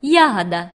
ягода.